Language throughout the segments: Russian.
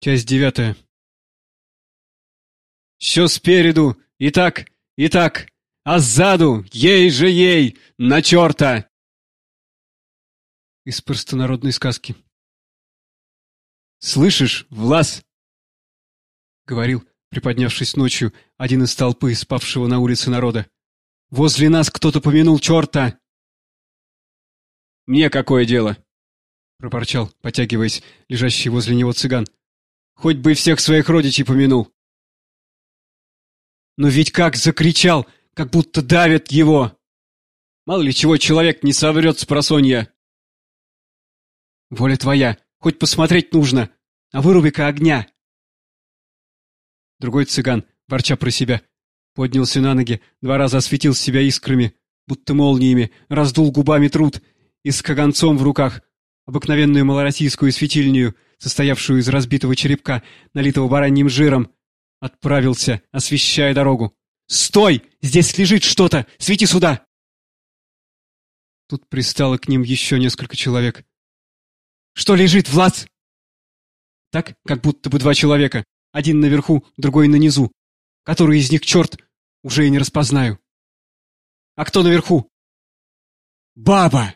Часть девятая. Все спереду, и так, и так, а сзаду, ей же ей, на черта! Из простонародной сказки. «Слышишь, Влас?» — говорил, приподнявшись ночью, один из толпы, спавшего на улице народа. «Возле нас кто-то помянул черта!» «Мне какое дело?» — пропорчал, потягиваясь, лежащий возле него цыган. Хоть бы всех своих родичей помянул. Но ведь как закричал, как будто давит его. Мало ли чего человек не соврет с просонья. Воля твоя, хоть посмотреть нужно, а выруби-ка огня. Другой цыган, ворча про себя, поднялся на ноги, два раза осветил себя искрами, будто молниями, раздул губами труд и с каганцом в руках, обыкновенную малороссийскую светильню, состоявшую из разбитого черепка, налитого бараньим жиром, отправился, освещая дорогу. «Стой! Здесь лежит что-то! Свети сюда!» Тут пристало к ним еще несколько человек. «Что лежит, Влад?» Так, как будто бы два человека. Один наверху, другой на низу. Который из них черт, уже и не распознаю. «А кто наверху?» «Баба!»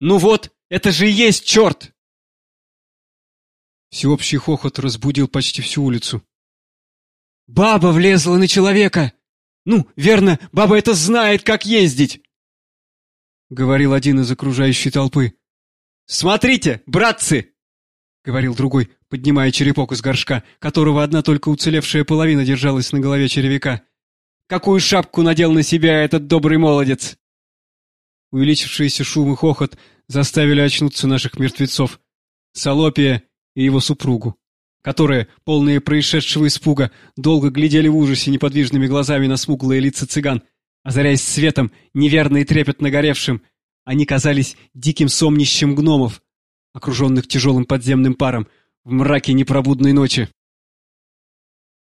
«Ну вот, это же и есть черт!» Всеобщий хохот разбудил почти всю улицу. «Баба влезла на человека! Ну, верно, баба это знает, как ездить!» Говорил один из окружающей толпы. «Смотрите, братцы!» Говорил другой, поднимая черепок из горшка, которого одна только уцелевшая половина держалась на голове червяка. «Какую шапку надел на себя этот добрый молодец!» Увеличившийся шум и хохот заставили очнуться наших мертвецов. Салопия и его супругу, которые, полные происшедшего испуга, долго глядели в ужасе неподвижными глазами на смуглые лица цыган, озаряясь светом, неверно и трепетно горевшим, они казались диким сомнищем гномов, окруженных тяжелым подземным паром в мраке непробудной ночи.